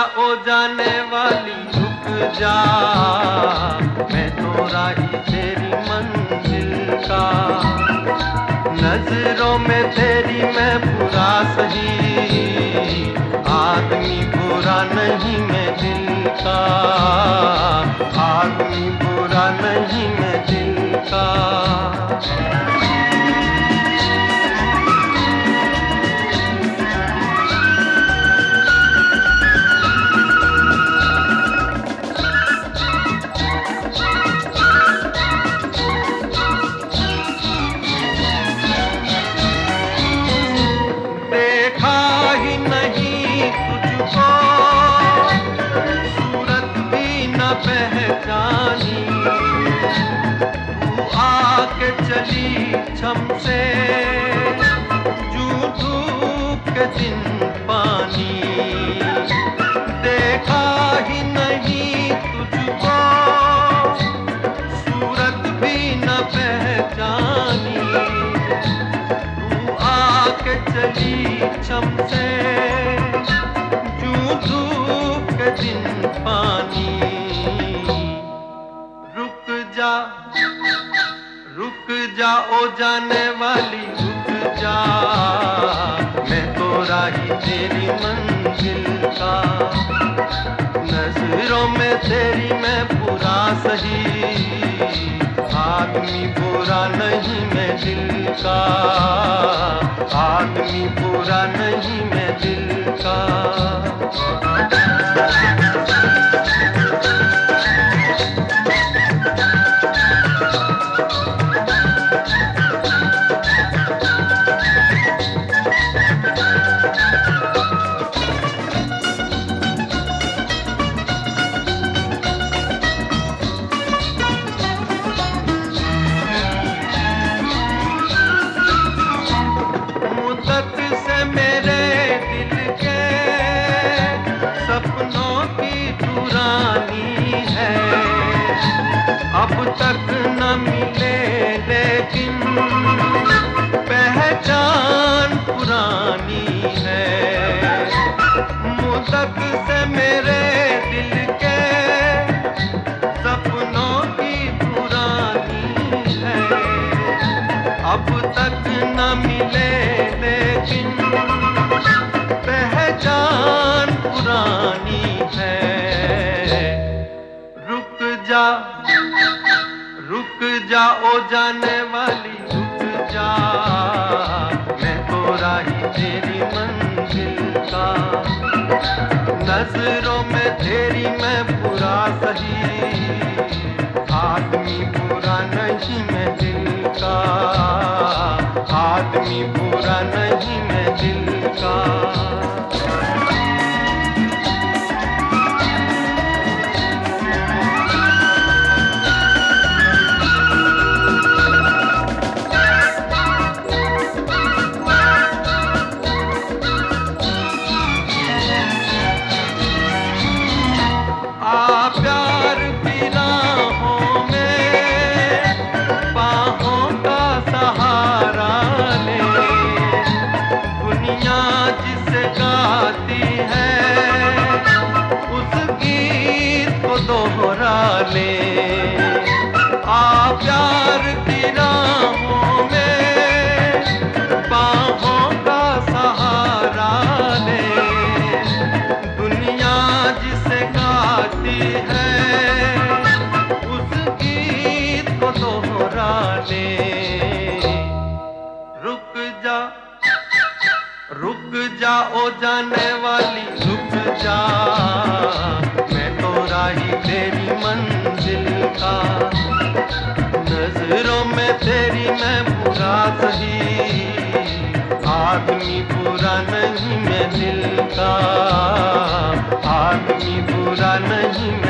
ओ जाने वाली रुक जा। मैं तो राही तेरी मंजिल का। नज़रों में तेरी मैं बुरा सही। आदमी बुरा नहीं मैं दिन पानी। देखा ही नहीं तुझको। सूरत भी न पहचानी। तू आके चली छम से। जू धूप के दिन पानी। रुक जा रुक जा ओ जाने वाली, रुक जा। तो तेरी मंजिल का। नज़रों में तेरी मैं बुरा सही। आदमी बुरा नहीं मैं दिल का। आदमी बुरा नहीं मैं पहचान पुरानी है। रुक जा, रुक ओ जाने वाली रुक जा। मैं तो राही तेरी मंजिल का। नज़रों में तेरी मैं का रुक जाओ जाने वाली, रुक जा। मैं तो राही तेरी मंजिल का। नज़रों में तेरी मैं बुरा सही। आदमी बुरा नहीं मैं दिल का। आदमी बुरा नहीं मैं